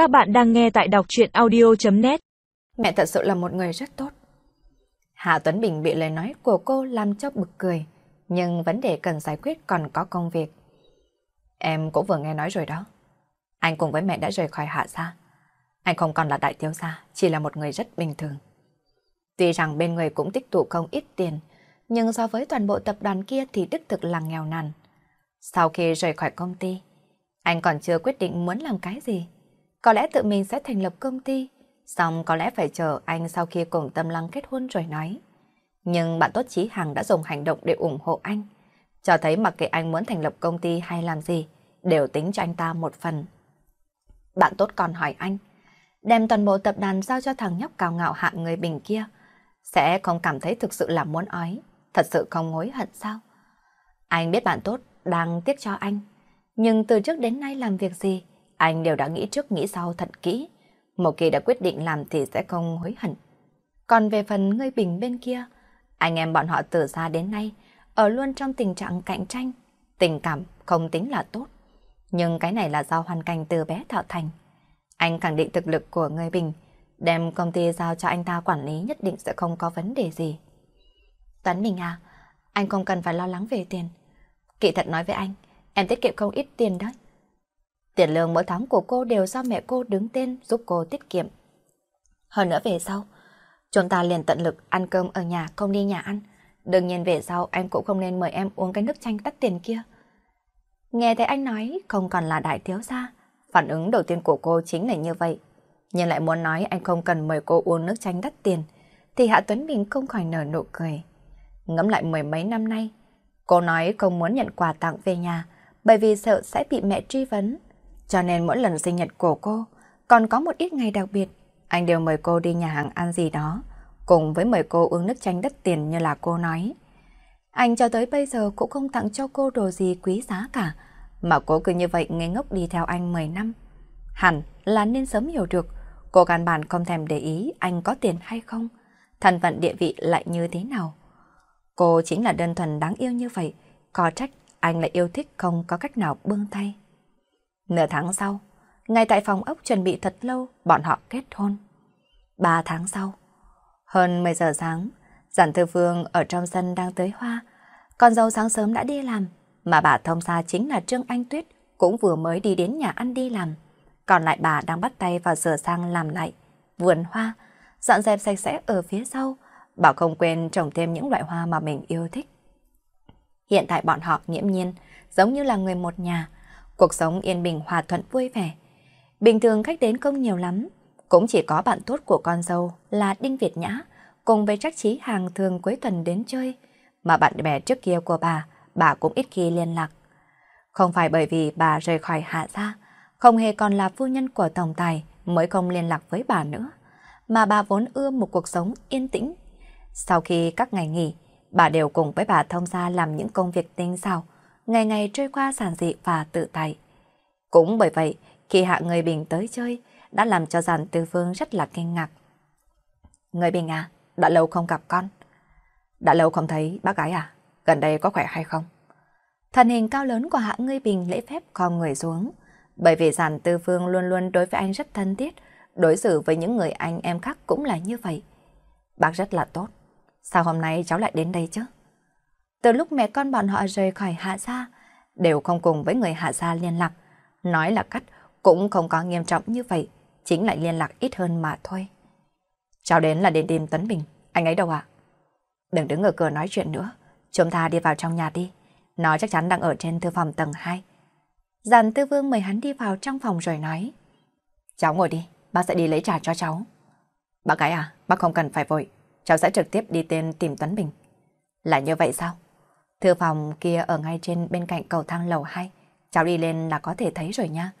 Các bạn đang nghe tại đọc chuyện audio.net Mẹ thật sự là một người rất tốt. Hạ Tuấn Bình bị lời nói của cô làm cho bực cười, nhưng vấn đề cần giải quyết còn có công việc. Em cũng vừa nghe nói rồi đó. Anh cùng với mẹ đã rời khỏi Hạ gia. Anh không còn là đại thiếu gia, chỉ là một người rất bình thường. Tuy rằng bên người cũng tích tụ không ít tiền, nhưng so với toàn bộ tập đoàn kia thì đích thực là nghèo nàn. Sau khi rời khỏi công ty, anh còn chưa quyết định muốn làm cái gì. Có lẽ tự mình sẽ thành lập công ty, xong có lẽ phải chờ anh sau khi cùng Tâm Lăng kết hôn rồi nói. Nhưng bạn tốt Chí Hằng đã dùng hành động để ủng hộ anh, cho thấy mặc kệ anh muốn thành lập công ty hay làm gì, đều tính cho anh ta một phần. Bạn tốt còn hỏi anh, đem toàn bộ tập đoàn giao cho thằng nhóc cao ngạo hạng người bình kia, sẽ không cảm thấy thực sự là muốn ói, thật sự không hối hận sao? Anh biết bạn tốt đang tiếc cho anh, nhưng từ trước đến nay làm việc gì, anh đều đã nghĩ trước nghĩ sau thật kỹ. Một khi đã quyết định làm thì sẽ không hối hận. Còn về phần ngươi bình bên kia, anh em bọn họ từ xa đến nay, ở luôn trong tình trạng cạnh tranh, tình cảm không tính là tốt. Nhưng cái này là do hoàn cảnh từ bé tạo thành. Anh khẳng định thực lực của người bình, đem công ty giao cho anh ta quản lý nhất định sẽ không có vấn đề gì. Tuấn Bình à, anh không cần phải lo lắng về tiền. Kỵ thật nói với anh, em tiết kiệm không ít tiền đấy. Tiền lương mỗi tháng của cô đều do mẹ cô đứng tên giúp cô tiết kiệm. Hơn nữa về sau, chúng ta liền tận lực ăn cơm ở nhà không đi nhà ăn. Đương nhiên về sau anh cũng không nên mời em uống cái nước chanh tắt tiền kia. Nghe thấy anh nói không còn là đại thiếu gia, phản ứng đầu tiên của cô chính là như vậy. Nhưng lại muốn nói anh không cần mời cô uống nước chanh đắt tiền, thì Hạ Tuấn Bình không khỏi nở nụ cười. Ngẫm lại mười mấy năm nay, cô nói không muốn nhận quà tặng về nhà, bởi vì sợ sẽ bị mẹ truy vấn. Cho nên mỗi lần sinh nhật của cô, còn có một ít ngày đặc biệt, anh đều mời cô đi nhà hàng ăn gì đó, cùng với mời cô uống nước chanh đắt tiền như là cô nói. Anh cho tới bây giờ cũng không tặng cho cô đồ gì quý giá cả, mà cô cứ như vậy ngây ngốc đi theo anh 10 năm. Hẳn là nên sớm hiểu được, cô căn bản không thèm để ý anh có tiền hay không, thân phận địa vị lại như thế nào. Cô chính là đơn thuần đáng yêu như vậy, có trách anh lại yêu thích không có cách nào buông tay. Nửa tháng sau, ngay tại phòng ốc chuẩn bị thật lâu, bọn họ kết hôn. Ba tháng sau, hơn 10 giờ sáng, Giản Thư Phương ở trong sân đang tới hoa. Con dâu sáng sớm đã đi làm, mà bà thông xa chính là Trương Anh Tuyết, cũng vừa mới đi đến nhà ăn đi làm. Còn lại bà đang bắt tay vào sửa sang làm lại, vườn hoa, dọn dẹp sạch sẽ ở phía sau, bảo không quên trồng thêm những loại hoa mà mình yêu thích. Hiện tại bọn họ nghiễm nhiên, giống như là người một nhà, cuộc sống yên bình hòa thuận vui vẻ. Bình thường khách đến không nhiều lắm, cũng chỉ có bạn tốt của con dâu là Đinh Việt Nhã, cùng với trách Trí hàng thường cuối tuần đến chơi, mà bạn bè trước kia của bà, bà cũng ít khi liên lạc. Không phải bởi vì bà rời khỏi hạ gia, không hề còn là phu nhân của tổng tài mới không liên lạc với bà nữa, mà bà vốn ưa một cuộc sống yên tĩnh. Sau khi các ngày nghỉ, bà đều cùng với bà thông gia làm những công việc tinh xảo, ngày ngày trôi qua giản dị và tự tại. Cũng bởi vậy, khi hạ người Bình tới chơi, đã làm cho giản tư phương rất là kinh ngạc. Người Bình à, đã lâu không gặp con. Đã lâu không thấy bác gái à, gần đây có khỏe hay không? Thần hình cao lớn của hạ người Bình lễ phép con người xuống, bởi vì giản tư phương luôn luôn đối với anh rất thân thiết, đối xử với những người anh em khác cũng là như vậy. Bác rất là tốt. Sao hôm nay cháu lại đến đây chứ? Từ lúc mẹ con bọn họ rời khỏi Hạ Gia, đều không cùng với người Hạ Gia liên lạc. Nói là cắt cũng không có nghiêm trọng như vậy, chính lại liên lạc ít hơn mà thôi. Cháu đến là đến tìm Tuấn Bình, anh ấy đâu ạ? Đừng đứng ở cửa nói chuyện nữa, chúng ta đi vào trong nhà đi. Nó chắc chắn đang ở trên thư phòng tầng 2. Giàn tư vương mời hắn đi vào trong phòng rồi nói. Cháu ngồi đi, bác sẽ đi lấy trà cho cháu. Bác gái à, bác không cần phải vội, cháu sẽ trực tiếp đi tên tìm Tuấn Bình. Là như vậy sao? Thư phòng kia ở ngay trên bên cạnh cầu thang lầu 2. Cháu đi lên là có thể thấy rồi nha.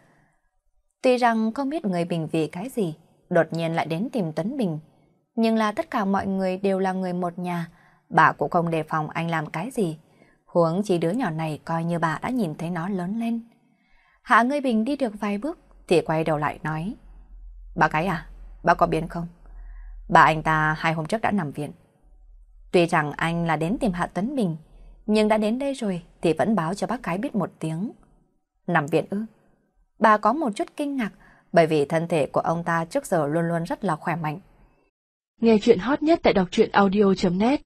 Tuy rằng không biết người Bình vì cái gì, đột nhiên lại đến tìm Tuấn Bình. Nhưng là tất cả mọi người đều là người một nhà. Bà cũng không đề phòng anh làm cái gì. Huống chỉ đứa nhỏ này coi như bà đã nhìn thấy nó lớn lên. Hạ người Bình đi được vài bước thì quay đầu lại nói. Bà cái à, bà có biến không? Bà anh ta hai hôm trước đã nằm viện. Tuy rằng anh là đến tìm Hạ Tuấn Bình, nhưng đã đến đây rồi thì vẫn báo cho bác gái biết một tiếng. Nằm viện ư? Bà có một chút kinh ngạc, bởi vì thân thể của ông ta trước giờ luôn luôn rất là khỏe mạnh. Nghe chuyện hot nhất tại đọc truyện audio.net